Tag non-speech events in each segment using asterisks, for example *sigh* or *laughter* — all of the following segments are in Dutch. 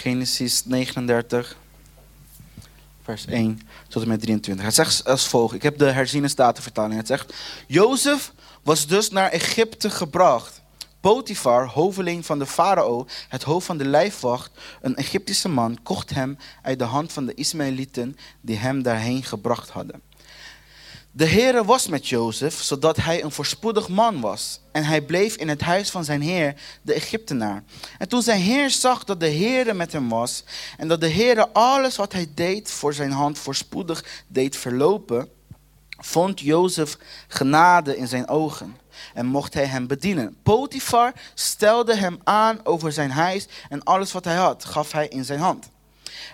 Genesis 39, vers 1 tot en met 23. Het zegt als volgt. Ik heb de herziene statenvertaling. Het zegt, Jozef was dus naar Egypte gebracht. Potifar, hoveling van de farao, het hoofd van de lijfwacht, een Egyptische man, kocht hem uit de hand van de Ismaëlieten die hem daarheen gebracht hadden. De Heere was met Jozef, zodat hij een voorspoedig man was. En hij bleef in het huis van zijn heer, de Egyptenaar. En toen zijn heer zag dat de Heere met hem was... en dat de Heere alles wat hij deed voor zijn hand voorspoedig deed verlopen... vond Jozef genade in zijn ogen en mocht hij hem bedienen. Potifar stelde hem aan over zijn huis en alles wat hij had, gaf hij in zijn hand.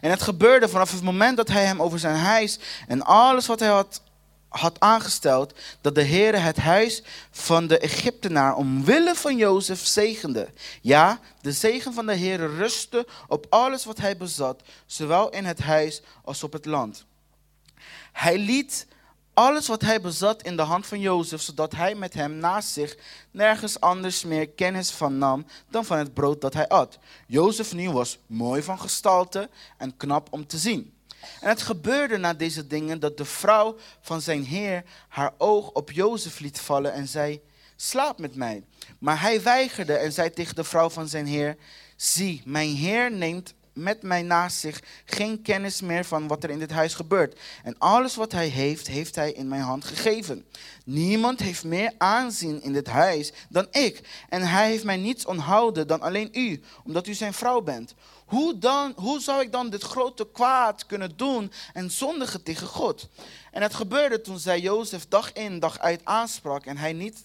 En het gebeurde vanaf het moment dat hij hem over zijn huis en alles wat hij had had aangesteld dat de Heere het huis van de Egyptenaar omwille van Jozef zegende. Ja, de zegen van de Heere rustte op alles wat hij bezat, zowel in het huis als op het land. Hij liet alles wat hij bezat in de hand van Jozef, zodat hij met hem naast zich nergens anders meer kennis van nam dan van het brood dat hij at. Jozef nu was mooi van gestalte en knap om te zien. En het gebeurde na deze dingen dat de vrouw van zijn heer haar oog op Jozef liet vallen en zei, slaap met mij. Maar hij weigerde en zei tegen de vrouw van zijn heer, zie, mijn heer neemt met mij naast zich geen kennis meer van wat er in dit huis gebeurt. En alles wat hij heeft, heeft hij in mijn hand gegeven. Niemand heeft meer aanzien in dit huis dan ik. En hij heeft mij niets onthouden dan alleen u, omdat u zijn vrouw bent. Hoe, dan, hoe zou ik dan dit grote kwaad kunnen doen en zondigen tegen God? En het gebeurde toen zij Jozef dag in dag uit aansprak en hij niet,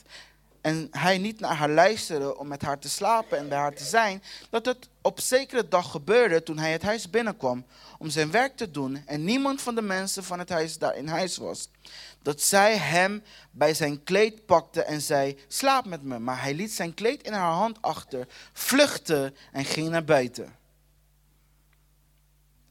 en hij niet naar haar luisterde om met haar te slapen en bij haar te zijn, dat het op zekere dag gebeurde toen hij het huis binnenkwam om zijn werk te doen en niemand van de mensen van het huis daar in huis was. Dat zij hem bij zijn kleed pakte en zei, slaap met me. Maar hij liet zijn kleed in haar hand achter, vluchtte en ging naar buiten.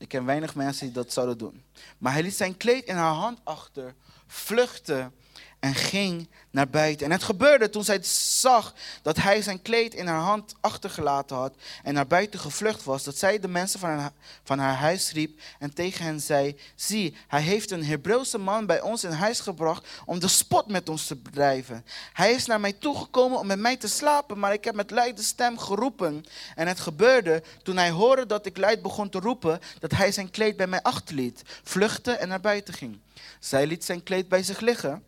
Ik ken weinig mensen die dat zouden doen. Maar hij liet zijn kleed in haar hand achter, vluchtte en ging naar buiten. En het gebeurde toen zij zag dat hij zijn kleed in haar hand achtergelaten had en naar buiten gevlucht was, dat zij de mensen van haar, van haar huis riep en tegen hen zei, zie, hij heeft een Hebreeuwse man bij ons in huis gebracht om de spot met ons te bedrijven. Hij is naar mij toegekomen om met mij te slapen, maar ik heb met luide stem geroepen. En het gebeurde toen hij hoorde dat ik luid begon te roepen, dat hij zijn kleed bij mij achterliet, vluchtte en naar buiten ging. Zij liet zijn kleed bij zich liggen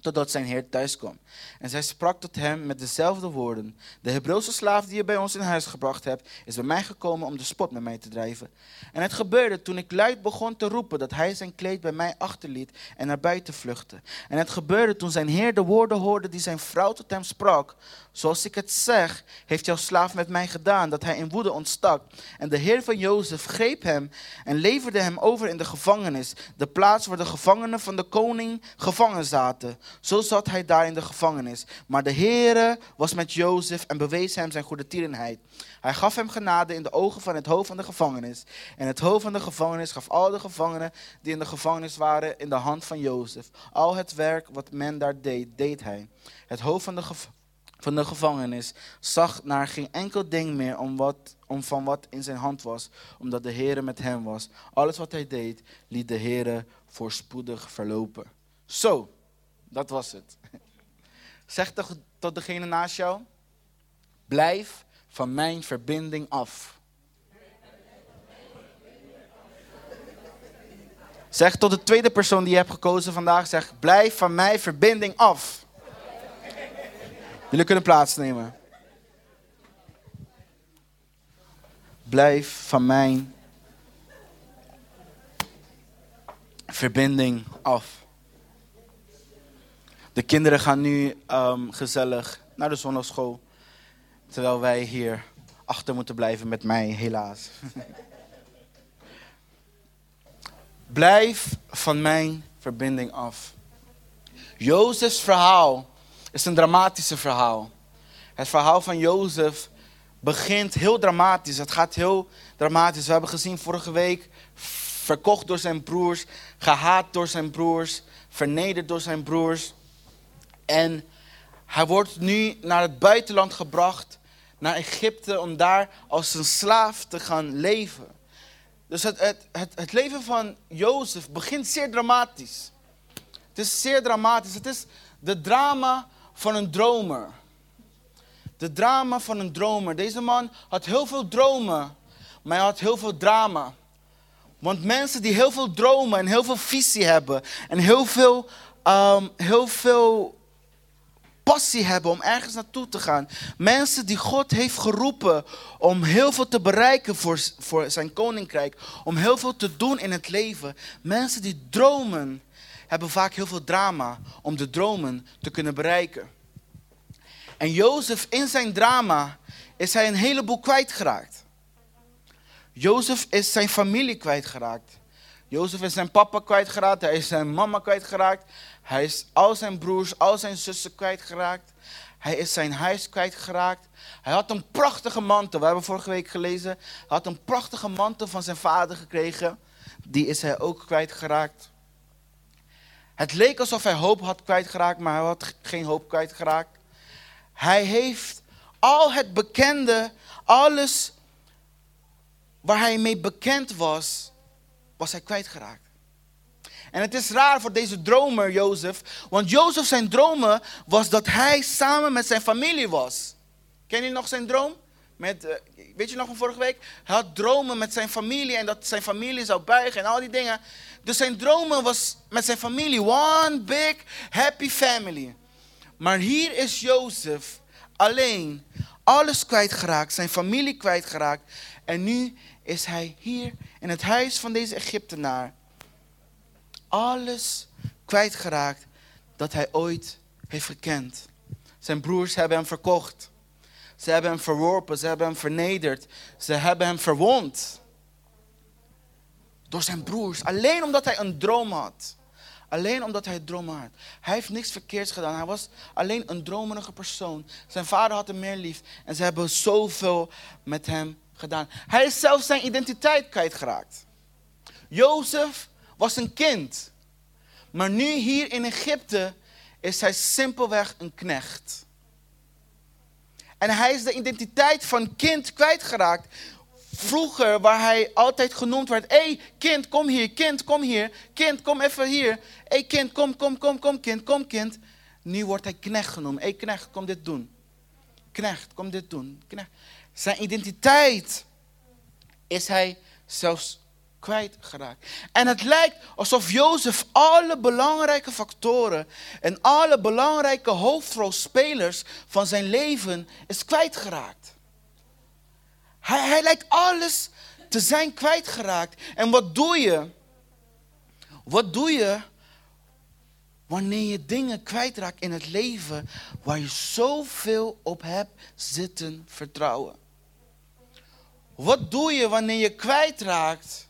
totdat zijn heer thuis kwam. En zij sprak tot hem met dezelfde woorden. De Hebreeuwse slaaf die je bij ons in huis gebracht hebt, is bij mij gekomen om de spot met mij te drijven. En het gebeurde toen ik luid begon te roepen dat hij zijn kleed bij mij achterliet en naar buiten vluchtte. En het gebeurde toen zijn heer de woorden hoorde die zijn vrouw tot hem sprak. Zoals ik het zeg, heeft jouw slaaf met mij gedaan, dat hij in woede ontstak. En de heer van Jozef greep hem en leverde hem over in de gevangenis, de plaats waar de gevangenen van de koning gevangen zaten. Zo zat hij daar in de gevangenis. Maar de Heere was met Jozef en bewees hem zijn goede tierenheid. Hij gaf hem genade in de ogen van het hoofd van de gevangenis. En het hoofd van de gevangenis gaf al de gevangenen die in de gevangenis waren in de hand van Jozef. Al het werk wat men daar deed, deed hij. Het hoofd van de, van de gevangenis zag naar geen enkel ding meer om, wat, om van wat in zijn hand was, omdat de Heere met hem was. Alles wat hij deed, liet de Heere voorspoedig verlopen. Zo. Dat was het. *laughs* Zeg toch tot degene naast jou: blijf van mijn verbinding af. Zeg tot de tweede persoon die je hebt gekozen vandaag: zeg, blijf van mijn verbinding af. Jullie kunnen plaatsnemen. Blijf van mijn verbinding af. De kinderen gaan nu um, gezellig naar de zondagschool. Terwijl wij hier achter moeten blijven met mij, helaas. *laughs* Blijf van mijn verbinding af. Jozefs verhaal is een dramatische verhaal. Het verhaal van Jozef begint heel dramatisch. Het gaat heel dramatisch. We hebben gezien vorige week, verkocht door zijn broers, gehaat door zijn broers, vernederd door zijn broers. En hij wordt nu naar het buitenland gebracht naar Egypte om daar als een slaaf te gaan leven. Dus het, het, het, het leven van Jozef begint zeer dramatisch. Het is zeer dramatisch. Het is de drama van een dromer. De drama van een dromer. Deze man had heel veel dromen, maar hij had heel veel drama. Want mensen die heel veel dromen en heel veel visie hebben en heel veel, um, heel veel passie hebben om ergens naartoe te gaan. Mensen die God heeft geroepen om heel veel te bereiken voor, voor zijn koninkrijk. Om heel veel te doen in het leven. Mensen die dromen hebben vaak heel veel drama om de dromen te kunnen bereiken. En Jozef in zijn drama is hij een heleboel kwijtgeraakt. Jozef is zijn familie kwijtgeraakt. Jozef is zijn papa kwijtgeraakt, hij is zijn mama kwijtgeraakt. Hij is al zijn broers, al zijn zussen kwijtgeraakt. Hij is zijn huis kwijtgeraakt. Hij had een prachtige mantel. We hebben vorige week gelezen. Hij had een prachtige mantel van zijn vader gekregen. Die is hij ook kwijtgeraakt. Het leek alsof hij hoop had kwijtgeraakt, maar hij had geen hoop kwijtgeraakt. Hij heeft al het bekende, alles waar hij mee bekend was, was hij kwijtgeraakt. En het is raar voor deze dromer, Jozef. Want Jozef zijn dromen was dat hij samen met zijn familie was. Ken je nog zijn droom? Met, uh, weet je nog van vorige week? Hij had dromen met zijn familie en dat zijn familie zou buigen en al die dingen. Dus zijn dromen was met zijn familie. One big happy family. Maar hier is Jozef alleen. Alles kwijtgeraakt, zijn familie kwijtgeraakt. En nu is hij hier in het huis van deze Egyptenaar alles kwijtgeraakt dat hij ooit heeft gekend. Zijn broers hebben hem verkocht. Ze hebben hem verworpen, ze hebben hem vernederd, ze hebben hem verwond. Door zijn broers, alleen omdat hij een droom had. Alleen omdat hij een had. Hij heeft niks verkeerds gedaan. Hij was alleen een dromerige persoon. Zijn vader had hem meer lief. En ze hebben zoveel met hem gedaan. Hij is zelfs zijn identiteit kwijtgeraakt. Jozef was een kind. Maar nu hier in Egypte is hij simpelweg een knecht. En hij is de identiteit van kind kwijtgeraakt. Vroeger, waar hij altijd genoemd werd: Hé, hey, kind, kom hier, kind, kom hier, kind, kom even hier. Hé, hey, kind, kom, kom, kom, kom, kind, kom, kind. Nu wordt hij knecht genoemd. Hé, hey, knecht, kom dit doen. Knecht, kom dit doen. Knecht. Zijn identiteit is hij zelfs kwijtgeraakt. En het lijkt alsof Jozef alle belangrijke factoren en alle belangrijke hoofdrolspelers van zijn leven is kwijtgeraakt. Hij, hij lijkt alles te zijn kwijtgeraakt. En wat doe je? Wat doe je wanneer je dingen kwijtraakt in het leven waar je zoveel op hebt zitten vertrouwen? Wat doe je wanneer je kwijtraakt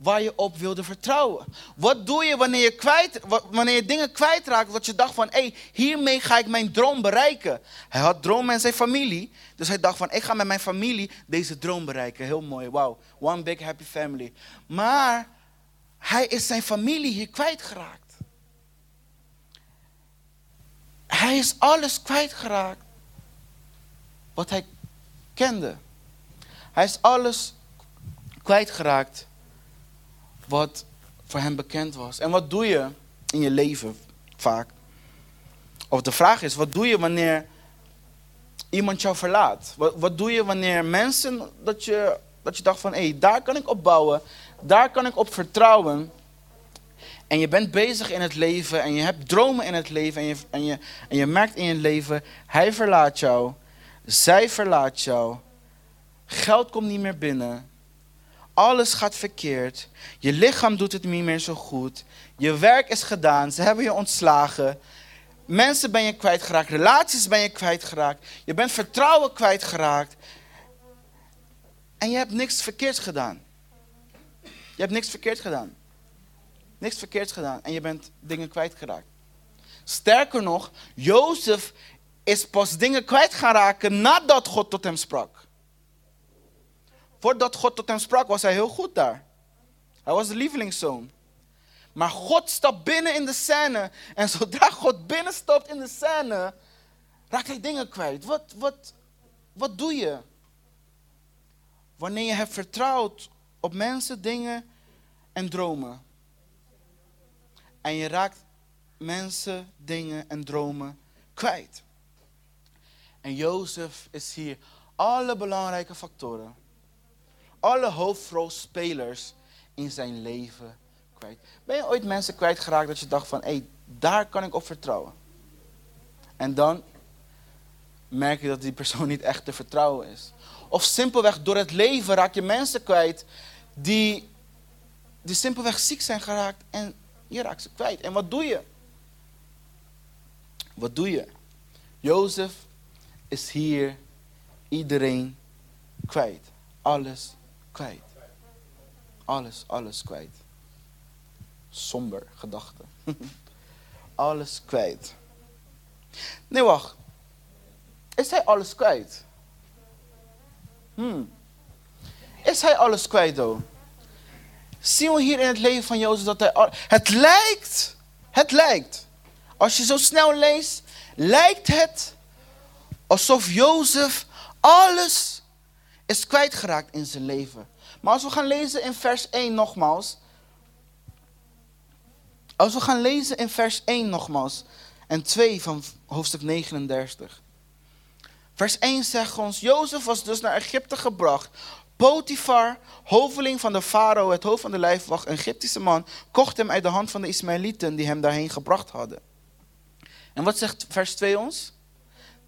waar je op wilde vertrouwen? Wat doe je wanneer je, kwijt, wanneer je dingen kwijtraakt wat je dacht van, hé, hey, hiermee ga ik mijn droom bereiken. Hij had droom met zijn familie, dus hij dacht van, ik ga met mijn familie deze droom bereiken. Heel mooi, wow, one big happy family. Maar hij is zijn familie hier kwijtgeraakt. Hij is alles kwijtgeraakt wat hij kende. Hij is alles kwijtgeraakt wat voor hem bekend was. En wat doe je in je leven vaak? Of de vraag is, wat doe je wanneer iemand jou verlaat? Wat, doe je wanneer mensen dat je, dat je dacht van, hé, hey, daar kan ik op bouwen, daar kan ik op vertrouwen. En je bent bezig in het leven en je hebt dromen in het leven en je, en je, en je merkt in je leven, hij verlaat jou, zij verlaat jou, geld komt niet meer binnen, alles gaat verkeerd. Je lichaam doet het niet meer zo goed. Je werk is gedaan. Ze hebben je ontslagen. Mensen ben je kwijtgeraakt. Relaties ben je kwijtgeraakt. Je bent vertrouwen kwijtgeraakt. En je hebt niks verkeerds gedaan. Je hebt niks verkeerd gedaan. Niks verkeerds gedaan. En je bent dingen kwijtgeraakt. Sterker nog, Jozef is pas dingen kwijt gaan raken nadat God tot hem sprak. Voordat God tot hem sprak, was hij heel goed daar. Hij was de lievelingszoon. Maar God stapt binnen in de scène. En zodra God binnenstapt in de scène, raakt hij dingen kwijt. Wat, wat, wat doe je? Wanneer je hebt vertrouwd op mensen, dingen en dromen. En je raakt mensen, dingen en dromen kwijt. En Jozef is hier alle belangrijke factoren, alle hoofdrolspelers in zijn leven kwijt. Ben je ooit mensen kwijtgeraakt dat je dacht van, hé, hey, daar kan ik op vertrouwen? En dan merk je dat die persoon niet echt te vertrouwen is. Of simpelweg door het leven raak je mensen kwijt die, die simpelweg ziek zijn geraakt en je raakt ze kwijt. En wat doe je? Wat doe je? Jozef is hier iedereen kwijt. Alles kwijt. Alles, alles kwijt. Somber gedachte. *laughs* alles kwijt. Nee, wacht. Is hij alles kwijt? Hmm. Is hij alles kwijt, though? Zien we hier in het leven van Jozef dat hij... Het lijkt, het lijkt, als je zo snel leest, lijkt het alsof Jozef alles is kwijtgeraakt in zijn leven. Maar als we gaan lezen in vers 1 nogmaals. Als we gaan lezen in vers 1 nogmaals. En 2 van hoofdstuk 39. Vers 1 zegt ons, Jozef was dus naar Egypte gebracht. Potifar, hoveling van de farao, het hoofd van de lijfwacht, een Egyptische man, kocht hem uit de hand van de Ismaëlieten die hem daarheen gebracht hadden. En wat zegt vers 2 ons?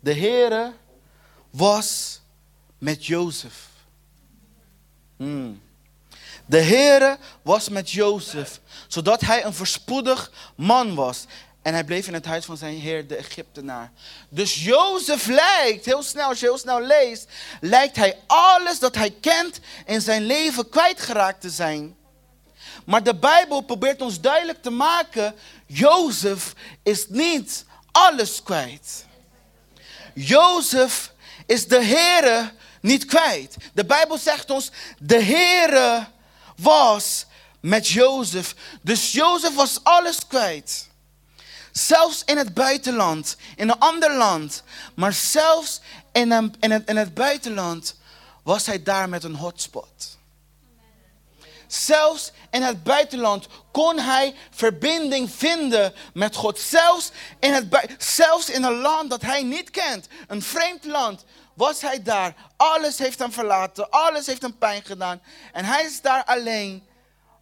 De Heere was met Jozef. Hmm. De Heere was met Jozef, zodat hij een verspoedig man was. En hij bleef in het huis van zijn heer, de Egyptenaar. Dus Jozef lijkt, heel snel, als je heel snel leest, lijkt hij alles dat hij kent in zijn leven kwijtgeraakt te zijn. Maar de Bijbel probeert ons duidelijk te maken, Jozef is niet alles kwijt. Jozef is de Heere niet kwijt. De Bijbel zegt ons, de Heere was met Jozef. Dus Jozef was alles kwijt. Zelfs in het buitenland, in een ander land. Maar zelfs in, in, het, in het buitenland was hij daar met een hotspot. Zelfs in het buitenland kon hij verbinding vinden met God. Zelfs in, het, zelfs in een land dat hij niet kent, een vreemd land, was hij daar. Alles heeft hem verlaten, alles heeft hem pijn gedaan. En hij is daar alleen.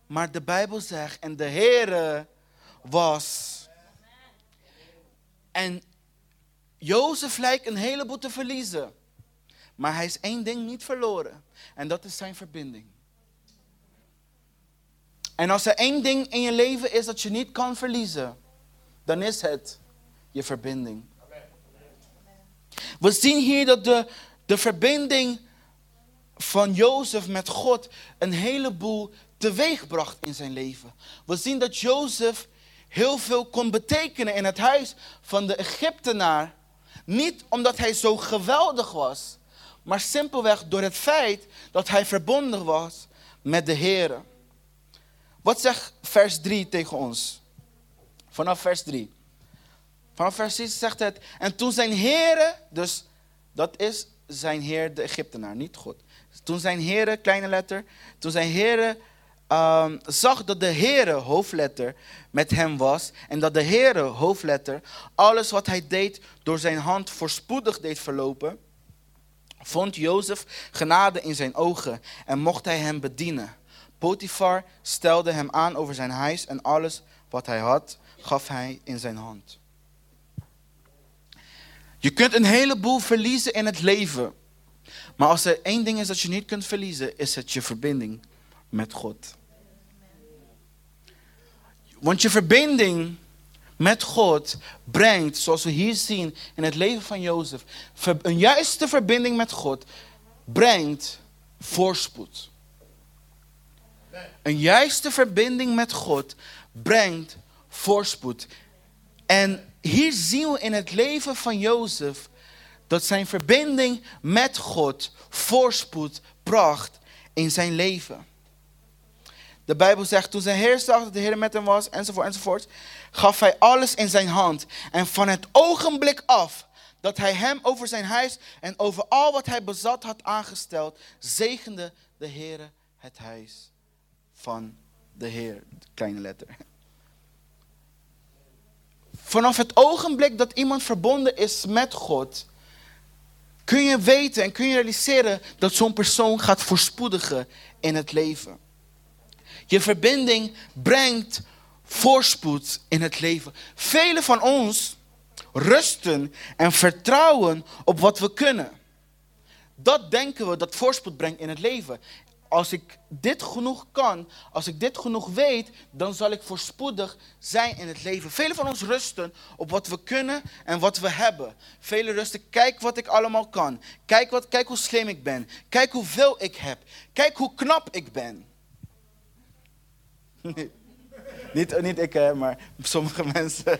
Maar de Bijbel zegt, en de Heere was en Jozef lijkt een heleboel te verliezen. Maar hij is één ding niet verloren. En dat is zijn verbinding. En als er één ding in je leven is dat je niet kan verliezen, dan is het je verbinding. We zien hier dat de, de verbinding van Jozef met God een heleboel teweegbracht in zijn leven. We zien dat Jozef heel veel kon betekenen in het huis van de Egyptenaar. Niet omdat hij zo geweldig was, maar simpelweg door het feit dat hij verbonden was met de Heer. Wat zegt vers 3 tegen ons? Vanaf vers 3. Vanaf vers 6 zegt het, en toen zijn heren, dus dat is zijn heer de Egyptenaar, niet God. Toen zijn heren, kleine letter, toen zijn heren um, zag dat de Heere, hoofdletter, met hem was. En dat de Heere, hoofdletter, alles wat hij deed door zijn hand voorspoedig deed verlopen. Vond Jozef genade in zijn ogen en mocht hij hem bedienen. Potifar stelde hem aan over zijn huis en alles wat hij had, gaf hij in zijn hand. Je kunt een heleboel verliezen in het leven. Maar als er één ding is dat je niet kunt verliezen, is het je verbinding met God. Want je verbinding met God brengt, zoals we hier zien in het leven van Jozef, een juiste verbinding met God brengt voorspoed. Een juiste verbinding met God brengt voorspoed. En hier zien we in het leven van Jozef dat zijn verbinding met God voorspoed bracht in zijn leven. De Bijbel zegt, toen zijn heer zag dat de Heer met hem was, enzovoort, enzovoort, gaf hij alles in zijn hand. En van het ogenblik af dat hij hem over zijn huis en over al wat hij bezat had aangesteld, zegende de Heere het huis van de Heer. Kleine letter. Vanaf het ogenblik dat iemand verbonden is met God, kun je weten en kun je realiseren dat zo'n persoon gaat voorspoedigen in het leven. Je verbinding brengt voorspoed in het leven. Velen van ons rusten en vertrouwen op wat we kunnen. Dat denken we dat voorspoed brengt in het leven. Als ik dit genoeg kan, als ik dit genoeg weet, dan zal ik voorspoedig zijn in het leven. Velen van ons rusten op wat we kunnen en wat we hebben. Velen rusten, kijk wat ik allemaal kan. Kijk, wat, kijk hoe slim ik ben. Kijk hoeveel ik heb. Kijk hoe knap ik ben. *laughs* niet, niet ik, maar sommige *laughs* mensen.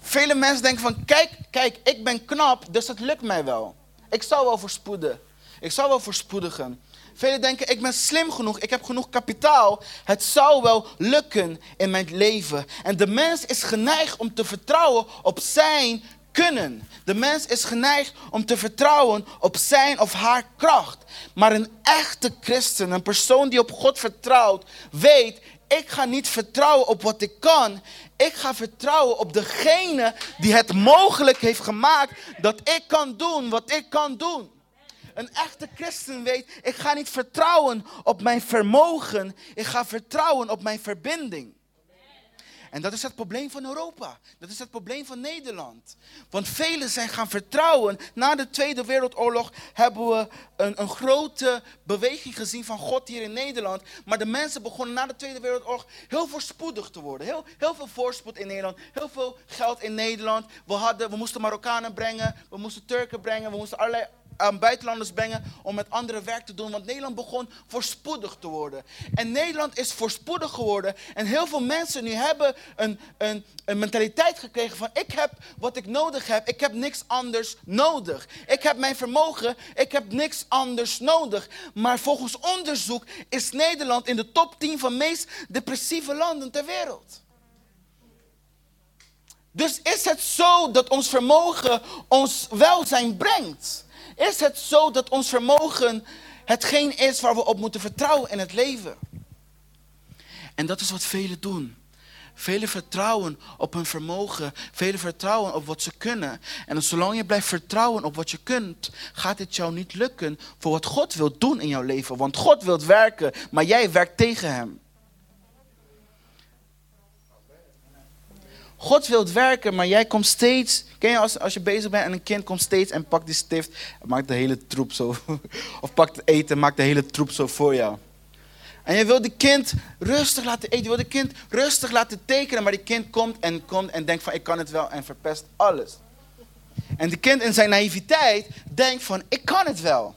Vele mensen denken van, kijk, kijk, ik ben knap, dus het lukt mij wel. Ik zal wel voorspoeden. Ik zal wel voorspoedigen. Velen denken, ik ben slim genoeg, ik heb genoeg kapitaal. Het zou wel lukken in mijn leven. En de mens is geneigd om te vertrouwen op zijn kunnen. De mens is geneigd om te vertrouwen op zijn of haar kracht. Maar een echte christen, een persoon die op God vertrouwt, weet, ik ga niet vertrouwen op wat ik kan. Ik ga vertrouwen op degene die het mogelijk heeft gemaakt dat ik kan doen wat ik kan doen. Een echte christen weet, ik ga niet vertrouwen op mijn vermogen. Ik ga vertrouwen op mijn verbinding. En dat is het probleem van Europa. Dat is het probleem van Nederland. Want velen zijn gaan vertrouwen. Na de Tweede Wereldoorlog hebben we een, een grote beweging gezien van God hier in Nederland. Maar de mensen begonnen na de Tweede Wereldoorlog heel voorspoedig te worden. Heel, heel veel voorspoed in Nederland. Heel veel geld in Nederland. We, hadden, we moesten Marokkanen brengen. We moesten Turken brengen. We moesten allerlei aan buitenlanders brengen om met andere werk te doen. Want Nederland begon voorspoedig te worden. En Nederland is voorspoedig geworden. En heel veel mensen nu hebben een, een, een mentaliteit gekregen van ik heb wat ik nodig heb. Ik heb niks anders nodig. Ik heb mijn vermogen. Ik heb niks anders nodig. Maar volgens onderzoek is Nederland in de top 10 van meest depressieve landen ter wereld. Dus is het zo dat ons vermogen ons welzijn brengt? Is het zo dat ons vermogen hetgeen is waar we op moeten vertrouwen in het leven? En dat is wat velen doen. Velen vertrouwen op hun vermogen. Velen vertrouwen op wat ze kunnen. En zolang je blijft vertrouwen op wat je kunt, gaat het jou niet lukken voor wat God wil doen in jouw leven. Want God wil werken, maar jij werkt tegen Hem. God wil werken, maar jij komt steeds. Ken je als, als je bezig bent en een kind komt steeds en pakt die stift maakt de hele troep zo. *laughs* Of pakt het eten en maakt de hele troep zo voor jou. En je wil die kind rustig laten eten. Je wil die kind rustig laten tekenen. Maar die kind komt en komt en denkt van ik kan het wel en verpest alles. En die kind in zijn naïviteit denkt van ik kan het wel.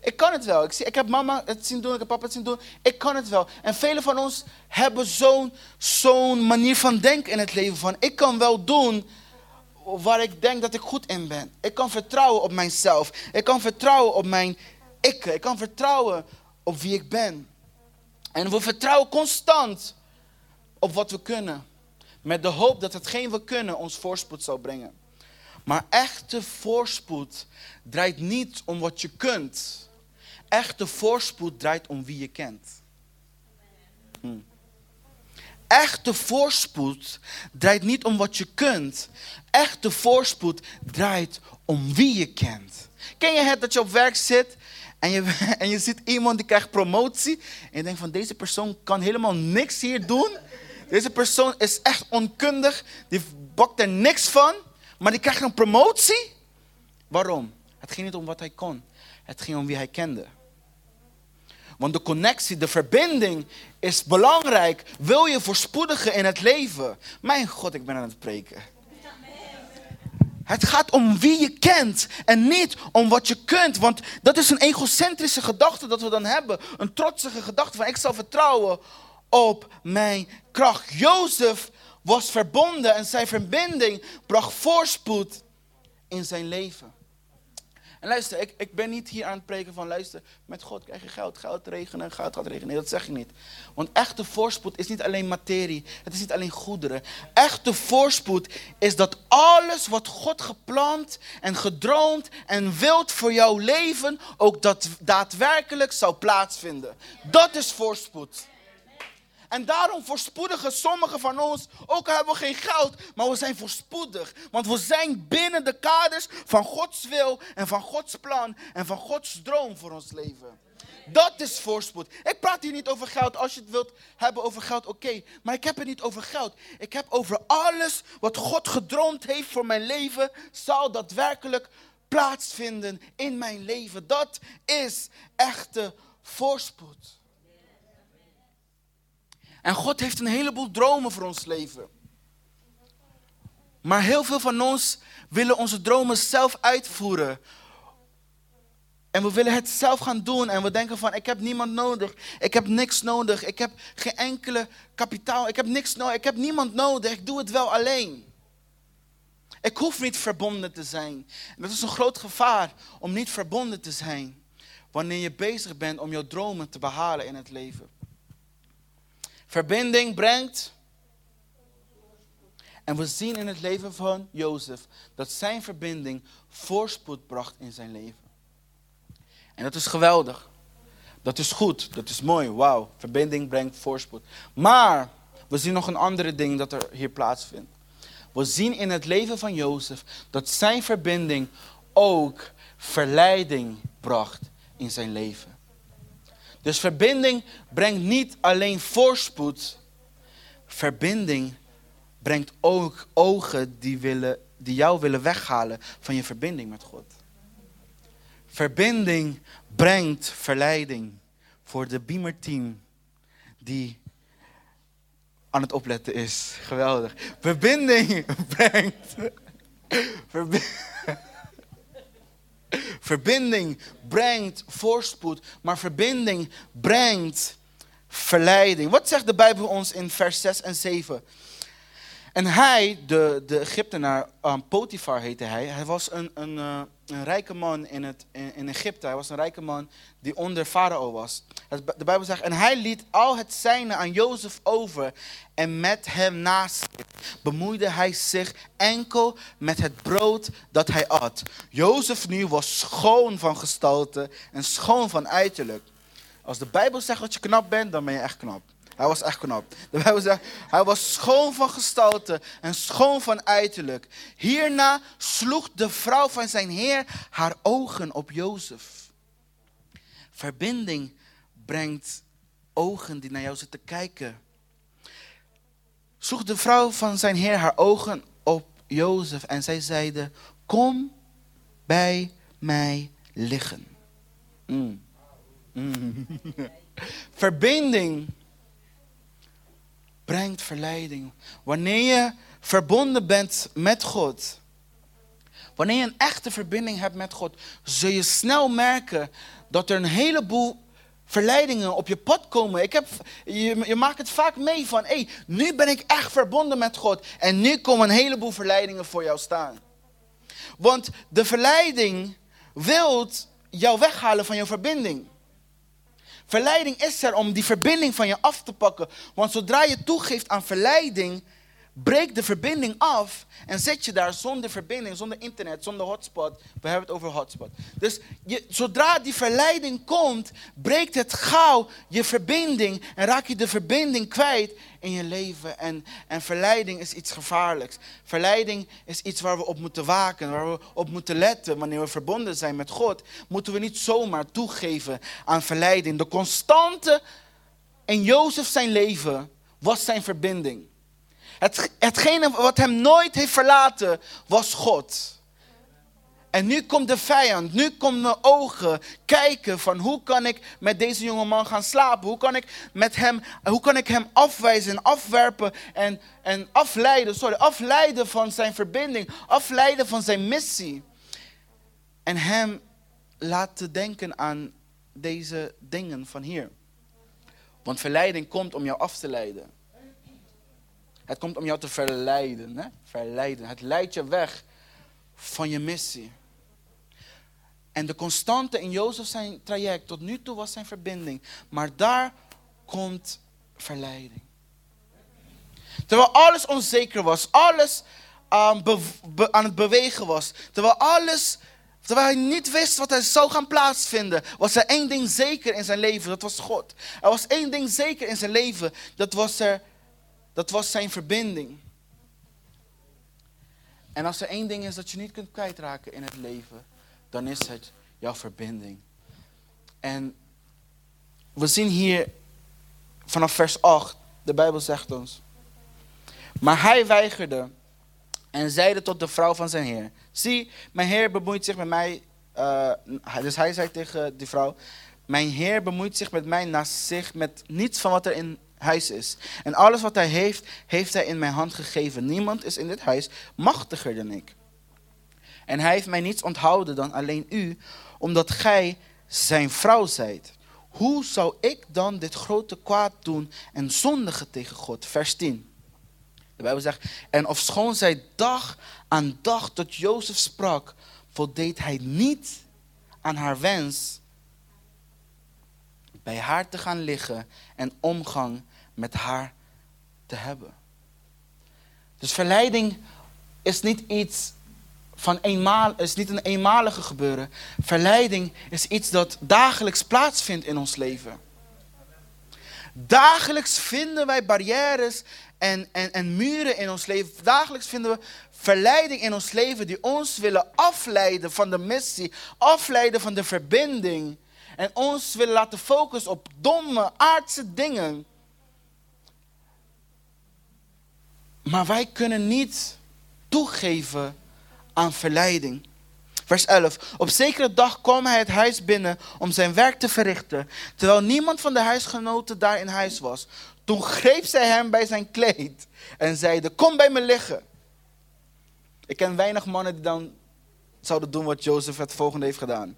Ik kan het wel. Ik, zie, ik heb mama het zien doen, ik heb papa het zien doen. Ik kan het wel. En velen van ons hebben zo'n zo'n manier van denken in het leven. Van ik kan wel doen waar ik denk dat ik goed in ben. Ik kan vertrouwen op mijzelf. Ik kan vertrouwen op mijn ik. Ik kan vertrouwen op wie ik ben. En we vertrouwen constant op wat we kunnen. Met de hoop dat hetgeen we kunnen ons voorspoed zal brengen. Maar echte voorspoed draait niet om wat je kunt. Echte voorspoed draait om wie je kent. Hmm. Echte voorspoed draait niet om wat je kunt. Echte voorspoed draait om wie je kent. Ken je het dat je op werk zit en je, *laughs* en je ziet iemand die krijgt promotie. En je denkt van deze persoon kan helemaal niks hier doen. Deze persoon is echt onkundig. Die bakt er niks van. Maar die krijgt een promotie. Waarom? Het ging niet om wat hij kon. Het ging om wie hij kende. Want de connectie, de verbinding is belangrijk. Wil je voorspoedigen in het leven? Mijn God, ik ben aan het preken. Het gaat om wie je kent en niet om wat je kunt. Want dat is een egocentrische gedachte dat we dan hebben. Een trotsige gedachte van ik zal vertrouwen op mijn kracht. Jozef was verbonden en zijn verbinding bracht voorspoed in zijn leven. En luister, ik, ik ben niet hier aan het preken van luister, met God krijg je geld, geld regenen, geld gaat regenen. Nee, dat zeg ik niet. Want echte voorspoed is niet alleen materie, het is niet alleen goederen. Echte voorspoed is dat alles wat God gepland en gedroomd en wilt voor jouw leven ook dat daadwerkelijk zou plaatsvinden. Dat is voorspoed. En daarom voorspoedigen sommigen van ons, ook al hebben we geen geld, maar we zijn voorspoedig. Want we zijn binnen de kaders van Gods wil en van Gods plan en van Gods droom voor ons leven. Dat is voorspoed. Ik praat hier niet over geld. Als je het wilt hebben over geld, oké. Maar ik heb het niet over geld. Ik heb over alles wat God gedroomd heeft voor mijn leven, zal daadwerkelijk plaatsvinden in mijn leven. Dat is echte voorspoed. En God heeft een heleboel dromen voor ons leven. Maar heel veel van ons willen onze dromen zelf uitvoeren. En we willen het zelf gaan doen. En we denken van, ik heb niemand nodig. Ik heb niks nodig. Ik heb geen enkele kapitaal. Ik heb niks nodig. Ik heb niemand nodig. Ik doe het wel alleen. Ik hoef niet verbonden te zijn. En dat is een groot gevaar om niet verbonden te zijn. Wanneer je bezig bent om jouw dromen te behalen in het leven. Verbinding brengt. En we zien in het leven van Jozef dat zijn verbinding voorspoed bracht in zijn leven. En dat is geweldig. Dat is goed. Dat is mooi. Wauw. Verbinding brengt voorspoed. Maar we zien nog een andere ding dat er hier plaatsvindt. We zien in het leven van Jozef dat zijn verbinding ook verleiding bracht in zijn leven. Dus verbinding brengt niet alleen voorspoed. Verbinding brengt ook ogen die, willen, die jou willen weghalen van je verbinding met God. Verbinding brengt verleiding voor de Beamer team die aan het opletten is. Geweldig. Verbinding *laughs* brengt. Verbinding. Verbinding brengt voorspoed, maar verbinding brengt verleiding. Wat zegt de Bijbel ons in vers 6 en 7? En hij, de, de Egyptenaar, um, Potifar heette hij, hij was een, een, uh, een rijke man in, het, in, in, Egypte. Hij was een rijke man die onder Farao was. De Bijbel zegt, en hij liet al het zijne aan Jozef over. En met hem naast bemoeide hij zich enkel met het brood dat hij at. Jozef nu was schoon van gestalte en schoon van uiterlijk. Als de Bijbel zegt dat je knap bent, dan ben je echt knap. Hij was echt knap. De Bijbel zegt, hij was schoon van gestalte en schoon van uiterlijk. Hierna sloeg de vrouw van zijn heer haar ogen op Jozef. Verbinding brengt ogen die naar jou zitten kijken. Sloeg de vrouw van zijn heer haar ogen op Jozef en zij zeide, kom bij mij liggen. Mm. Mm. *laughs* Verbinding brengt verleiding. Wanneer je verbonden bent met God, wanneer je een echte verbinding hebt met God, zul je snel merken dat er een heleboel verleidingen op je pad komen. Ik heb, je, je maakt het vaak mee van, hé, hey, nu ben ik echt verbonden met God. En nu komen een heleboel verleidingen voor jou staan. Want de verleiding wil jou weghalen van je verbinding. Verleiding is er om die verbinding van je af te pakken. Want zodra je toegeeft aan verleiding, breek de verbinding af en zet je daar zonder verbinding, zonder internet, zonder hotspot. We hebben het over hotspot. Dus zodra die verleiding komt, breekt het gauw je verbinding en raak je de verbinding kwijt in je leven. En, en verleiding is iets gevaarlijks. Verleiding is iets waar we op moeten waken, waar we op moeten letten. Wanneer we verbonden zijn met God, moeten we niet zomaar toegeven aan verleiding. De constante in Jozef zijn leven was zijn verbinding. Het, hetgene wat hem nooit heeft verlaten was God. En nu komt de vijand, nu komt mijn ogen kijken van hoe kan ik met deze jonge man gaan slapen? Hoe kan ik, met hem, hoe kan ik hem afwijzen en afwerpen en, en afleiden, sorry, afleiden van zijn verbinding, afleiden van zijn missie. En hem laten denken aan deze dingen van hier. Want verleiding komt om jou af te leiden. Het komt om jou te verleiden. Hè? Verleiden. Het leidt je weg van je missie. En de constante in Jozef zijn traject tot nu toe was zijn verbinding. Maar daar komt verleiding. Terwijl alles onzeker was, alles aan, aan het bewegen was, terwijl alles, terwijl hij niet wist wat er zou gaan plaatsvinden, was er één ding zeker in zijn leven, dat was God. Er was één ding zeker in zijn leven, dat was, er, dat was zijn verbinding. En als er één ding is dat je niet kunt kwijtraken in het leven, dan is het jouw verbinding. En we zien hier vanaf vers 8, de Bijbel zegt ons. Maar hij weigerde en zeide tot de vrouw van zijn heer: Zie, mijn heer bemoeit zich met mij. Uh, dus hij zei tegen die vrouw: Mijn heer bemoeit zich met mij naast zich met niets van wat er in huis is. En alles wat hij heeft, heeft hij in mijn hand gegeven. Niemand is in dit huis machtiger dan ik. En hij heeft mij niets onthouden dan alleen u, omdat gij zijn vrouw zijt. Hoe zou ik dan dit grote kwaad doen en zondigen tegen God? Vers 10. De Bijbel zegt, en ofschoon zij dag aan dag tot Jozef sprak, voldeed hij niet aan haar wens bij haar te gaan liggen en omgang met haar te hebben. Dus verleiding is niet iets van eenmaal, is niet een eenmalige gebeuren. Verleiding is iets dat dagelijks plaatsvindt in ons leven. Dagelijks vinden wij barrières en, en, en muren in ons leven. Dagelijks vinden we verleiding in ons leven die ons willen afleiden van de missie, afleiden van de verbinding. En ons willen laten focussen op domme, aardse dingen. Maar wij kunnen niet toegeven aan verleiding. Vers 11. Op zekere dag kwam hij het huis binnen om zijn werk te verrichten, terwijl niemand van de huisgenoten daar in huis was. Toen greep zij hem bij zijn kleed en zeide, kom bij me liggen. Ik ken weinig mannen die dan zouden doen wat Jozef het volgende heeft gedaan.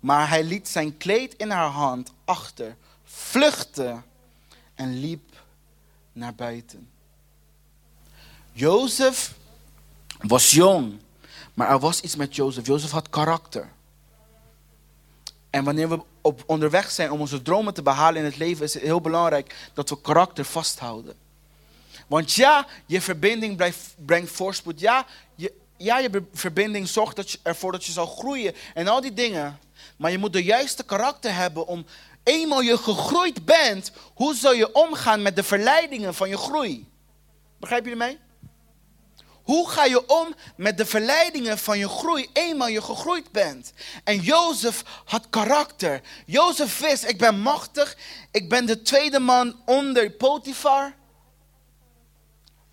Maar hij liet zijn kleed in haar hand achter, vluchtte en liep naar buiten. Jozef was jong, maar er was iets met Jozef. Jozef had karakter. En wanneer we op onderweg zijn om onze dromen te behalen in het leven, is het heel belangrijk dat we karakter vasthouden. Want ja, je verbinding brengt voorspoed. Ja, je, ja, je verbinding zorgt dat je, ervoor dat je zal groeien en al die dingen. Maar je moet de juiste karakter hebben om, eenmaal je gegroeid bent, hoe zal je omgaan met de verleidingen van je groei? Begrijp je ermee? Hoe ga je om met de verleidingen van je groei eenmaal je gegroeid bent? En Jozef had karakter. Jozef wist, ik ben machtig. Ik ben de tweede man onder Potifar.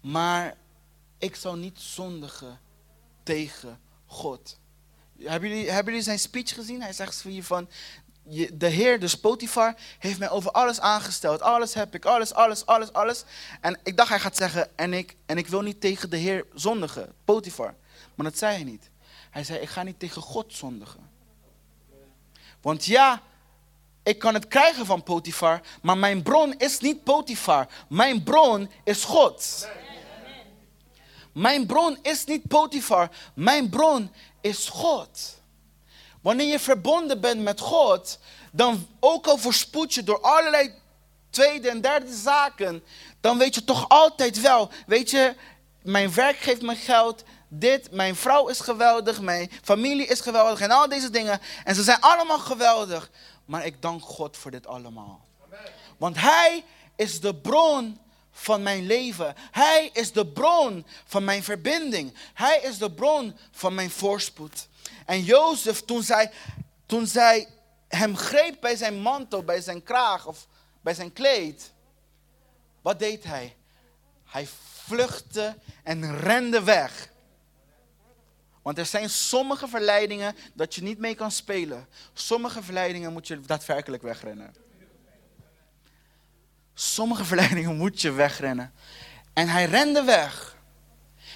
Maar ik zou niet zondigen tegen God. Hebben jullie, hebben jullie zijn speech gezien? Hij zegt van, de Heer, dus Potifar, heeft mij over alles aangesteld. Alles heb ik, alles, alles, alles, alles. En ik dacht hij gaat zeggen, en ik, en ik wil niet tegen de Heer zondigen, Potifar. Maar dat zei hij niet. Hij zei, ik ga niet tegen God zondigen. Want ja, ik kan het krijgen van Potifar, maar mijn bron is niet Potifar. Mijn bron is God. Mijn bron is niet Potifar, mijn bron is God. Wanneer je verbonden bent met God, dan ook al voorspoed je door allerlei tweede en derde zaken, dan weet je toch altijd wel, weet je, mijn werk geeft me geld, dit, mijn vrouw is geweldig, mijn familie is geweldig en al deze dingen. En ze zijn allemaal geweldig. Maar ik dank God voor dit allemaal. Want Hij is de bron van mijn leven. Hij is de bron van mijn verbinding. Hij is de bron van mijn voorspoed. En Jozef, toen zij, toen zij hem greep bij zijn mantel, bij zijn kraag of bij zijn kleed, wat deed hij? Hij vluchtte en rende weg. Want er zijn sommige verleidingen dat je niet mee kan spelen. Sommige verleidingen moet je daadwerkelijk wegrennen. Sommige verleidingen *laughs* moet je wegrennen. En hij rende weg.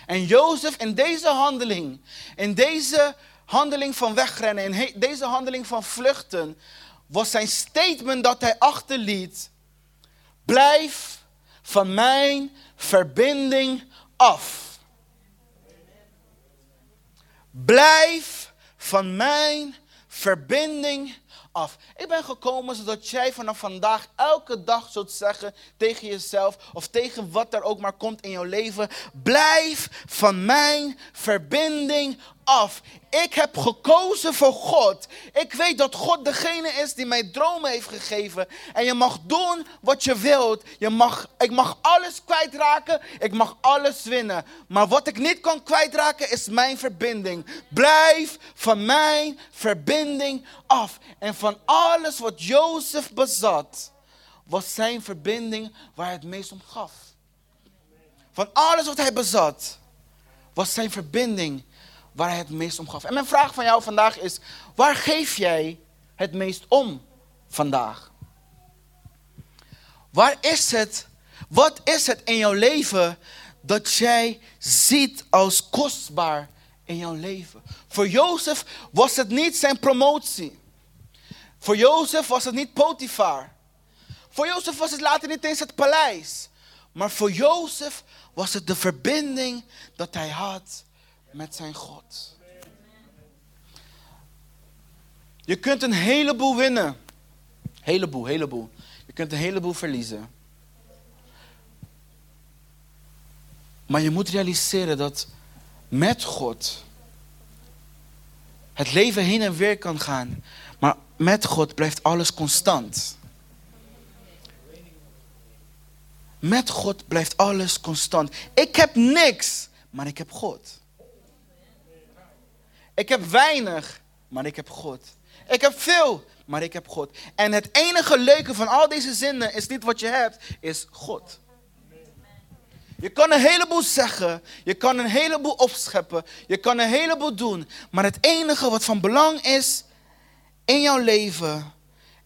En Jozef in deze handeling, in deze handeling van wegrennen, in deze handeling van vluchten, was zijn statement dat hij achterliet: blijf van mijn verbinding af. Blijf van mijn verbinding af. Ik ben gekomen zodat jij vanaf vandaag elke dag zult zeggen tegen jezelf of tegen wat er ook maar komt in jouw leven: blijf van mijn verbinding af. Ik heb gekozen voor God. Ik weet dat God degene is die mij dromen heeft gegeven. En je mag doen wat je wilt. Je mag, ik mag alles kwijtraken. Ik mag alles winnen. Maar wat ik niet kan kwijtraken is mijn verbinding. Blijf van mijn verbinding af. En van alles wat Jozef bezat, was zijn verbinding waar hij het meest om gaf. Van alles wat hij bezat, was zijn verbinding waar hij het meest om gaf. En mijn vraag van jou vandaag is: waar geef jij het meest om vandaag? Waar is het? Wat is het in jouw leven dat jij ziet als kostbaar in jouw leven? Voor Jozef was het niet zijn promotie. Voor Jozef was het niet Potifar. Voor Jozef was het later niet eens het paleis. Maar voor Jozef was het de verbinding dat hij had met zijn God. Je kunt een heleboel winnen. Heleboel, heleboel. Je kunt een heleboel verliezen. Maar je moet realiseren dat met God het leven heen en weer kan gaan. Maar met God blijft alles constant. Met God blijft alles constant. Ik heb niks, maar ik heb God. Ik heb weinig, maar ik heb God. Ik heb veel, maar ik heb God. En het enige leuke van al deze zinnen is niet wat je hebt, is God. Je kan een heleboel zeggen, je kan een heleboel opscheppen, je kan een heleboel doen. Maar het enige wat van belang is in jouw leven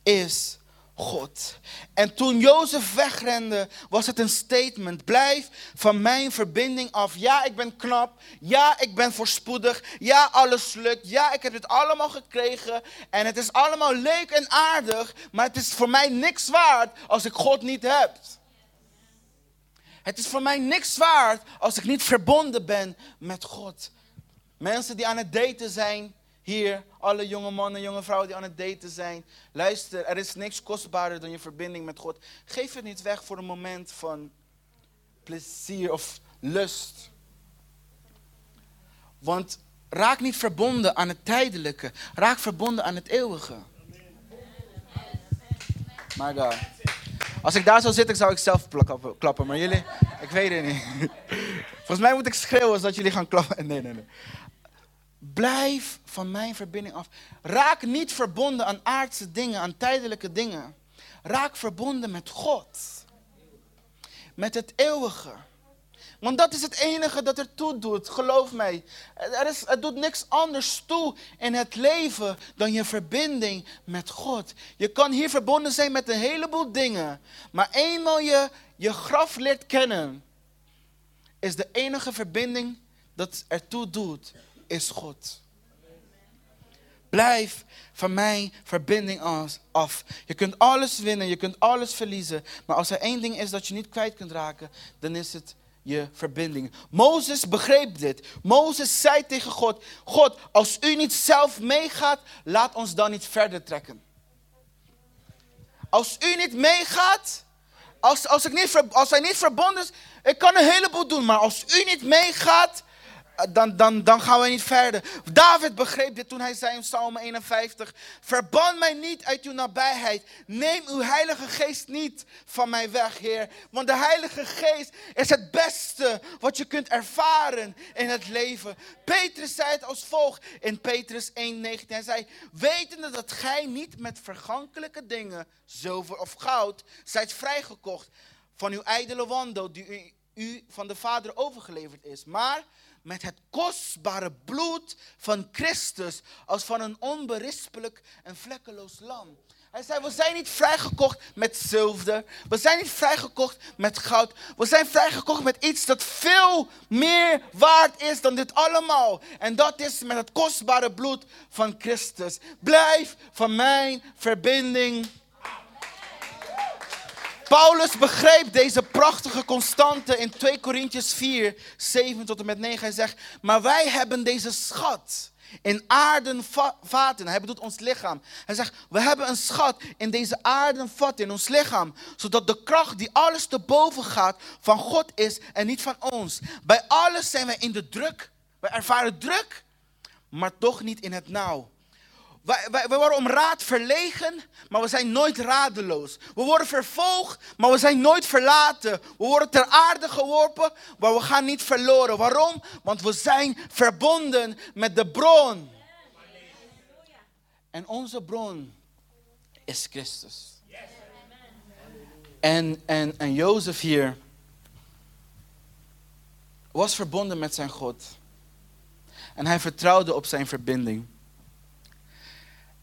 is God. En toen Jozef wegrende, was het een statement. Blijf van mijn verbinding af. Ja, ik ben knap. Ja, ik ben voorspoedig. Ja, alles lukt. Ja, ik heb het allemaal gekregen. En het is allemaal leuk en aardig. Maar het is voor mij niks waard als ik God niet heb. Het is voor mij niks waard als ik niet verbonden ben met God. Mensen die aan het daten zijn, hier, alle jonge mannen en jonge vrouwen die aan het daten zijn. Luister, er is niks kostbaarder dan je verbinding met God. Geef het niet weg voor een moment van plezier of lust. Want raak niet verbonden aan het tijdelijke. Raak verbonden aan het eeuwige. My God. Als ik daar zou zitten, zou ik zelf klappen. Maar jullie, ik weet het niet. *laughs* Volgens mij moet ik schreeuwen zodat jullie gaan klappen. Nee, nee, nee. Blijf van mijn verbinding af. Raak niet verbonden aan aardse dingen, aan tijdelijke dingen. Raak verbonden met God. Met het eeuwige. Want dat is het enige dat er toe doet, geloof mij. Er is, het doet niks anders toe in het leven dan je verbinding met God. Je kan hier verbonden zijn met een heleboel dingen. Maar eenmaal je je graf leert kennen, is de enige verbinding dat ertoe doet is God. Blijf van mijn verbinding af. Je kunt alles winnen, je kunt alles verliezen. Maar als er één ding is dat je niet kwijt kunt raken, dan is het je verbinding. Mozes begreep dit. Mozes zei tegen God: God, als u niet zelf meegaat, laat ons dan niet verder trekken. Als u niet meegaat, als, als, ik niet, als hij niet verbonden is, ik kan een heleboel doen, maar als u niet meegaat, dan, dan, dan gaan we niet verder. David begreep dit toen hij zei in Psalm 51. Verban mij niet uit uw nabijheid. Neem uw heilige geest niet van mij weg, Heer. Want de heilige geest is het beste wat je kunt ervaren in het leven. Petrus zei het als volgt in Petrus 1:19. Hij zei, wetende dat gij niet met vergankelijke dingen, zilver of goud, zijt vrijgekocht van uw ijdele wandel die u, u van de Vader overgeleverd is. Maar met het kostbare bloed van Christus als van een onberispelijk en vlekkeloos lam. Hij zei, we zijn niet vrijgekocht met zilver. We zijn niet vrijgekocht met goud. We zijn vrijgekocht met iets dat veel meer waard is dan dit allemaal. En dat is met het kostbare bloed van Christus. Blijf van mijn verbinding Paulus begreep deze prachtige constante in 2 Korintiërs 4, 7 tot en met 9. Hij zegt, maar wij hebben deze schat in aarden va- vaten. Hij bedoelt ons lichaam. Hij zegt, we hebben een schat in deze aarden vaten, in ons lichaam. Zodat de kracht die alles te boven gaat van God is en niet van ons. Bij alles zijn wij in de druk. Wij ervaren druk, maar toch niet in het nauw. Wij, wij, worden om raad verlegen, maar we zijn nooit radeloos. We worden vervolgd, maar we zijn nooit verlaten. We worden ter aarde geworpen, maar we gaan niet verloren. Waarom? Want we zijn verbonden met de bron. En onze bron is Christus. En, en, en Jozef hier was verbonden met zijn God. En hij vertrouwde op zijn verbinding.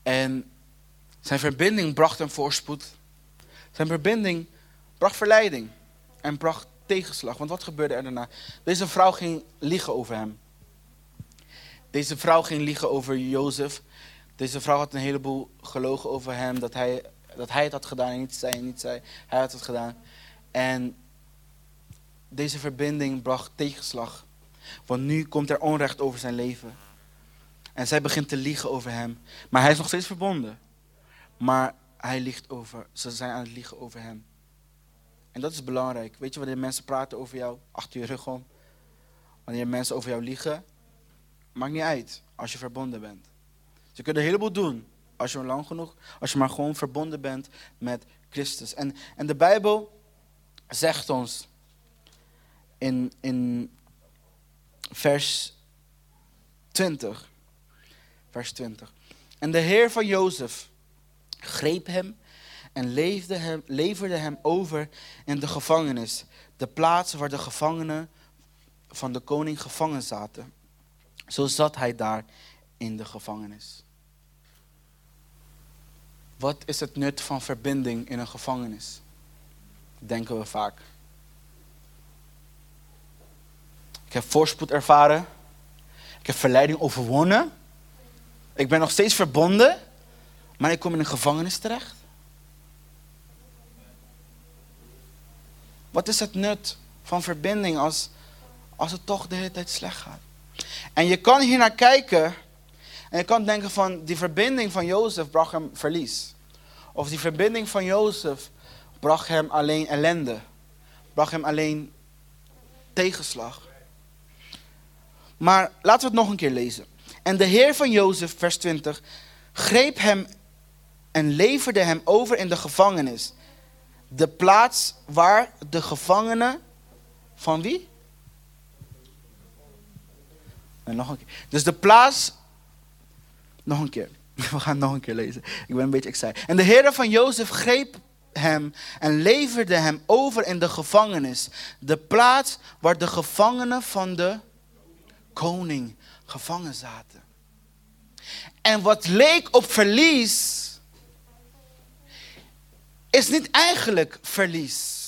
En zijn verbinding bracht hem voorspoed. Zijn verbinding bracht verleiding en bracht tegenslag. Want wat gebeurde er daarna? Deze vrouw ging liegen over hem. Deze vrouw ging liegen over Jozef. Deze vrouw had een heleboel gelogen over hem. Dat hij, dat hij het had gedaan en niet zij en niet zij. Hij had het gedaan. En deze verbinding bracht tegenslag. Want nu komt er onrecht over zijn leven. En zij begint te liegen over hem. Maar hij is nog steeds verbonden. Maar hij liegt over, ze zijn aan het liegen over hem. En dat is belangrijk. Weet je wanneer mensen praten over jou achter je rug om? Wanneer mensen over jou liegen? Maakt niet uit als je verbonden bent. Ze kunnen een heleboel doen als je maar lang genoeg, als je maar gewoon verbonden bent met Christus. En, en de Bijbel zegt ons in, in vers 20. Vers 20. En de Heer van Jozef greep hem en hem, leverde hem over in de gevangenis. De plaats waar de gevangenen van de koning gevangen zaten. Zo zat hij daar in de gevangenis. Wat is het nut van verbinding in een gevangenis? Denken we vaak. Ik heb voorspoed ervaren. Ik heb verleiding overwonnen. Ik ben nog steeds verbonden. Maar ik kom in een gevangenis terecht. Wat is het nut van verbinding als, als het toch de hele tijd slecht gaat? En je kan hier naar kijken. En je kan denken van die verbinding van Jozef bracht hem verlies. Of die verbinding van Jozef bracht hem alleen ellende. Bracht hem alleen tegenslag. Maar laten we het nog een keer lezen. En de Heer van Jozef, vers 20, greep hem en leverde hem over in de gevangenis. De plaats waar de gevangenen van wie? En nog een keer. Dus de plaats. Nog een keer. *laughs* We gaan nog een keer lezen. Ik ben een beetje excited. En de Heer van Jozef greep hem en leverde hem over in de gevangenis. De plaats waar de gevangenen van de koning gevangen zaten. En wat leek op verlies, is niet eigenlijk verlies.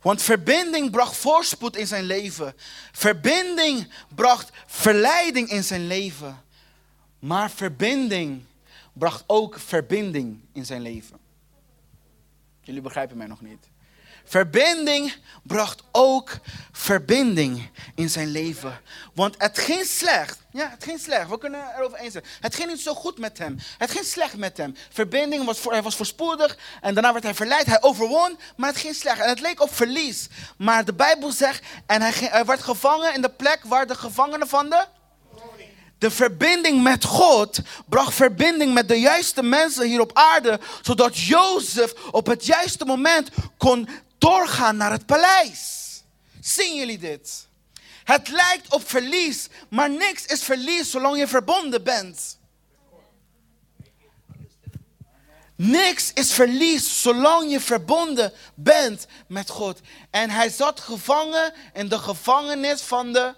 Want verbinding bracht voorspoed in zijn leven. Verbinding bracht verleiding in zijn leven. Maar verbinding bracht ook verbinding in zijn leven. Jullie begrijpen mij nog niet. Verbinding bracht ook verbinding in zijn leven. Want het ging slecht. Ja, het ging slecht. We kunnen erover eens zijn. Het ging niet zo goed met hem. Het ging slecht met hem. Verbinding was, voor, hij was voorspoedig. En daarna werd hij verleid. Hij overwon. Maar het ging slecht. En het leek op verlies. Maar de Bijbel zegt. En hij, hij werd gevangen in de plek waar de gevangenen van de. De verbinding met God bracht verbinding met de juiste mensen hier op aarde, zodat Jozef op het juiste moment kon doorgaan naar het paleis. Zien jullie dit? Het lijkt op verlies, maar niks is verlies zolang je verbonden bent. Niks is verlies zolang je verbonden bent met God. En hij zat gevangen in de gevangenis van de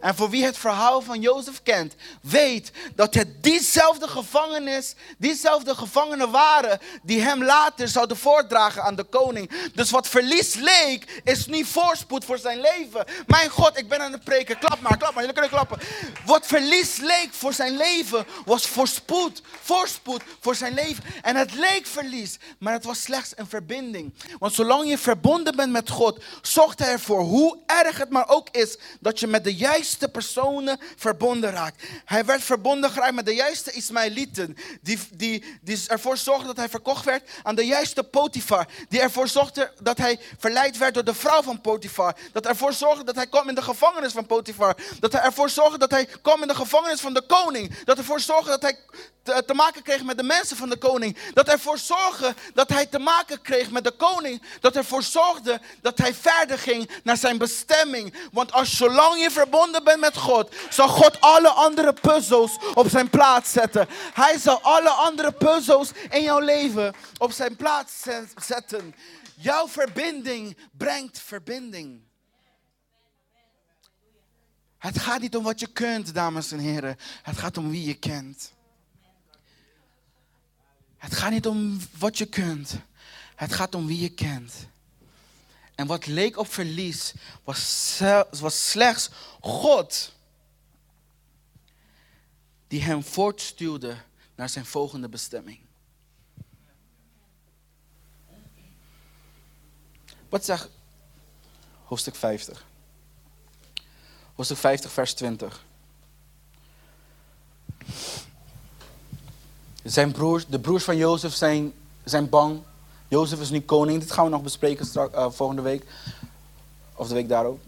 en voor wie het verhaal van Jozef kent, weet dat het diezelfde gevangenis, diezelfde gevangenen waren die hem later zouden voordragen aan de koning. Dus wat verlies leek, is nu voorspoed voor zijn leven. Mijn God, ik ben aan het preken. Klap maar, klap maar, jullie kunnen klappen. Wat verlies leek voor zijn leven, was voorspoed, voorspoed voor zijn leven. En het leek verlies, maar het was slechts een verbinding. Want zolang je verbonden bent met God, zorgt hij ervoor, hoe erg het maar ook is, dat je met de juiste personen verbonden raakt. Hij werd verbonden geraakt met de juiste Ismaëlieten. Die, die, die ervoor zorgden dat hij verkocht werd aan de juiste Potifar. Die ervoor zorgde dat hij verleid werd door de vrouw van Potifar. Dat ervoor zorgde dat hij kwam in de gevangenis van Potifar. Dat hij ervoor zorgde dat hij kwam in de gevangenis van de koning. Dat ervoor zorgde dat hij te, maken kreeg met de mensen van de koning. Dat ervoor zorgde dat hij te maken kreeg met de koning. Dat ervoor zorgde dat hij verder ging naar zijn bestemming. Want als zolang je verbonden bent met God, zal God alle andere puzzels op zijn plaats zetten. Hij zal alle andere puzzels in jouw leven op zijn plaats zetten. Jouw verbinding brengt verbinding. Het gaat niet om wat je kunt, dames en heren. Het gaat om wie je kent. Het gaat niet om wat je kunt. Het gaat om wie je kent. En wat leek op verlies was, slechts God die hem voortstuwde naar zijn volgende bestemming. Wat zegt hoofdstuk 50? Hoofdstuk 50, vers 20. Zijn broers, de broers van Jozef zijn, zijn bang. Jozef is nu koning. Dit gaan we nog bespreken straks, uh, volgende week. Of de week daarop.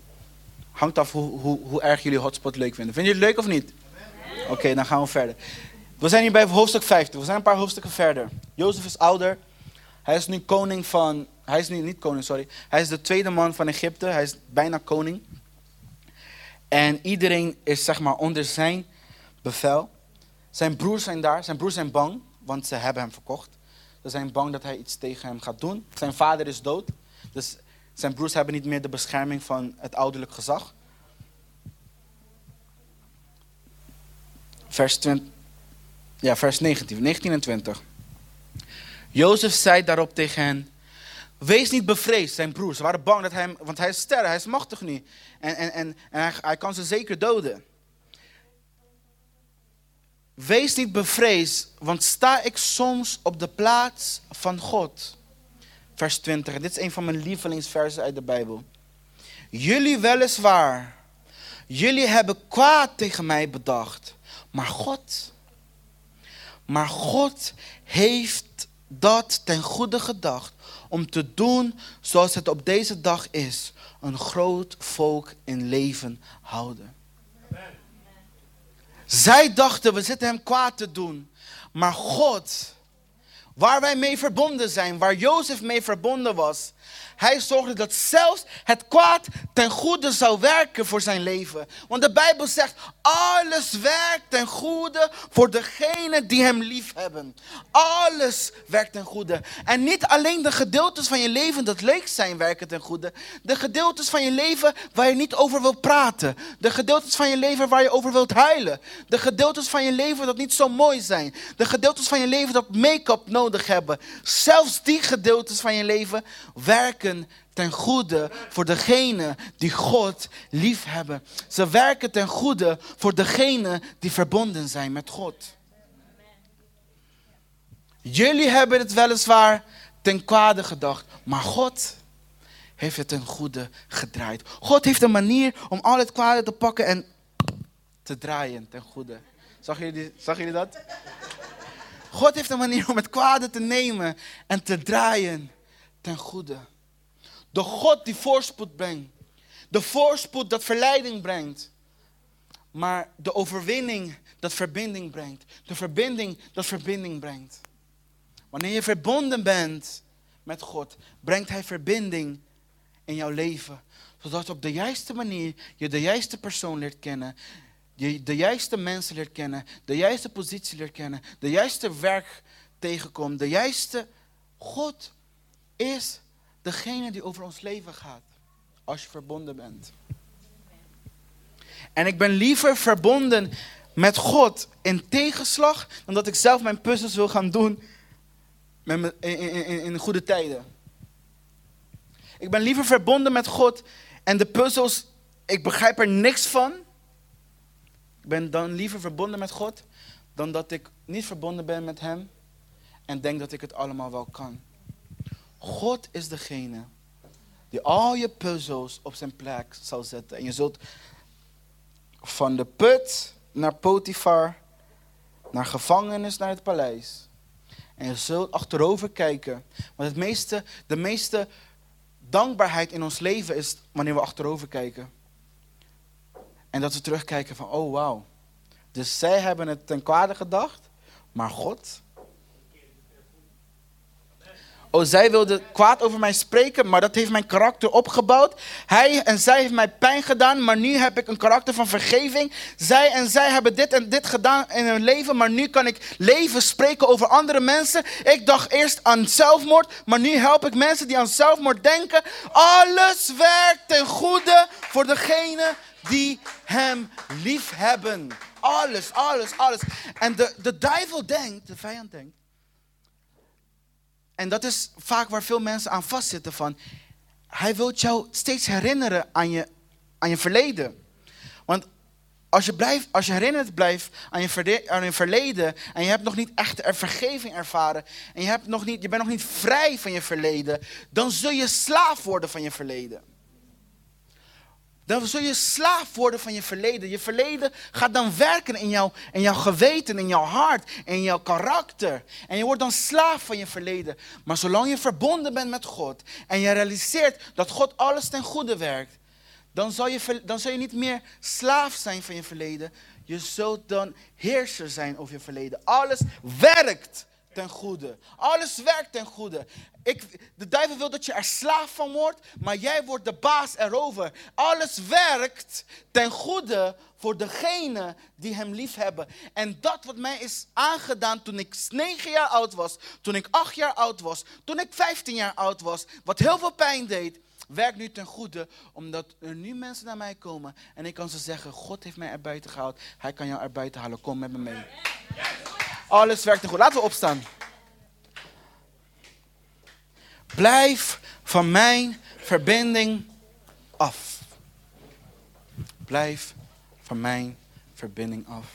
Hangt af hoe, hoe, hoe erg jullie hotspot leuk vinden. Vind je het leuk of niet? Oké, dan gaan we verder. We zijn hier bij hoofdstuk 50. We zijn een paar hoofdstukken verder. Jozef is ouder. Hij is nu koning van. Hij is nu niet koning, sorry. Hij is de tweede man van Egypte. Hij is bijna koning. En iedereen is zeg maar onder zijn bevel. Zijn broers zijn daar. Zijn broers zijn bang, want ze hebben hem verkocht. Ze zijn bang dat hij iets tegen hem gaat doen. Zijn vader is dood. Dus zijn broers hebben niet meer de bescherming van het ouderlijk gezag. Vers, 20, ja, vers 19, 19 en 20. Jozef zei daarop tegen hen: Wees niet bevreesd, zijn broers. Ze waren bang dat hij hem, want hij is sterk, hij is machtig nu. En, en, en, hij kan ze zeker doden. Wees niet bevreesd, want sta ik soms op de plaats van God. Vers 20, dit is een van mijn lievelingsversen uit de Bijbel. Jullie weliswaar, jullie hebben kwaad tegen mij bedacht, maar God, maar God heeft dat ten goede gedacht om te doen zoals het op deze dag is, een groot volk in leven houden. Zij dachten, we zitten hem kwaad te doen. Maar God, waar wij mee verbonden zijn, waar Jozef mee verbonden was, hij zorgde dat zelfs het kwaad ten goede zou werken voor zijn leven. Want de Bijbel zegt, alles werkt ten goede voor degenen die hem lief hebben. Alles werkt ten goede. En niet alleen de gedeeltes van je leven dat leuk zijn werken ten goede. De gedeeltes van je leven waar je niet over wilt praten. De gedeeltes van je leven waar je over wilt huilen. De gedeeltes van je leven dat niet zo mooi zijn. De gedeeltes van je leven dat make-up nodig hebben. Zelfs die gedeeltes van je leven werken ten goede voor degene die God lief hebben. Ze werken ten goede voor degene die verbonden zijn met God. Jullie hebben het weliswaar ten kwade gedacht, maar God heeft het ten goede gedraaid. God heeft een manier om al het kwade te pakken en te draaien ten goede. Zag jullie, zag jullie dat? God heeft een manier om het kwade te nemen en te draaien ten goede. De God die voorspoed brengt. De voorspoed dat verleiding brengt. Maar de overwinning dat verbinding brengt. De verbinding dat verbinding brengt. Wanneer je verbonden bent met God, brengt Hij verbinding in jouw leven. Zodat op de juiste manier je de juiste persoon leert kennen. De juiste mensen leert kennen. De juiste positie leert kennen. De juiste werk tegenkomt. De juiste God is degene die over ons leven gaat. Als je verbonden bent. En ik ben liever verbonden met God in tegenslag dan dat ik zelf mijn puzzels wil gaan doen met in, in, in goede tijden. Ik ben liever verbonden met God en de puzzels, ik begrijp er niks van. Ik ben dan liever verbonden met God dan dat ik niet verbonden ben met Hem en denk dat ik het allemaal wel kan. God is degene die al je puzzels op zijn plek zal zetten. En je zult van de put naar Potifar, naar gevangenis naar het paleis. En je zult achterover kijken. Want het meeste, de meeste dankbaarheid in ons leven is wanneer we achterover kijken. En dat we terugkijken van, oh wauw. Dus zij hebben het ten kwade gedacht, maar God Oh, zij wilde kwaad over mij spreken, maar dat heeft mijn karakter opgebouwd. Hij en zij heeft mij pijn gedaan, maar nu heb ik een karakter van vergeving. Zij en zij hebben dit en dit gedaan in hun leven, maar nu kan ik leven spreken over andere mensen. Ik dacht eerst aan zelfmoord, maar nu help ik mensen die aan zelfmoord denken. Alles werkt ten goede voor degene die hem lief hebben. Alles, alles, alles. En de, de duivel denkt, de vijand denkt en dat is vaak waar veel mensen aan vastzitten van. Hij wil jou steeds herinneren aan je, aan je verleden. Want als je, blijft, als je herinnerd blijft aan je, aan je verleden en je hebt nog niet echt er vergeving ervaren en je, hebt nog niet, je bent nog niet vrij van je verleden, dan zul je slaaf worden van je verleden. Dan zul je slaaf worden van je verleden. Je verleden gaat dan werken in, jou, in jouw geweten, in jouw hart, in jouw karakter. En je wordt dan slaaf van je verleden. Maar zolang je verbonden bent met God en je realiseert dat God alles ten goede werkt, dan zal je, dan zal je niet meer slaaf zijn van je verleden. Je zult dan heerser zijn over je verleden. Alles werkt ten goede. Alles werkt ten goede. Ik, de duivel wil dat je er slaaf van wordt, maar jij wordt de baas erover. Alles werkt ten goede voor degene die hem lief hebben. En dat wat mij is aangedaan toen ik 9 jaar oud was, toen ik 8 jaar oud was, toen ik 15 jaar oud was, wat heel veel pijn deed, werkt nu ten goede, omdat er nu mensen naar mij komen en ik kan ze zeggen, God heeft mij er buiten gehaald, hij kan jou er buiten halen, kom met me mee. Alles werkt ten goede. Laten we opstaan. Blijf van mijn verbinding af. Blijf van mijn verbinding af.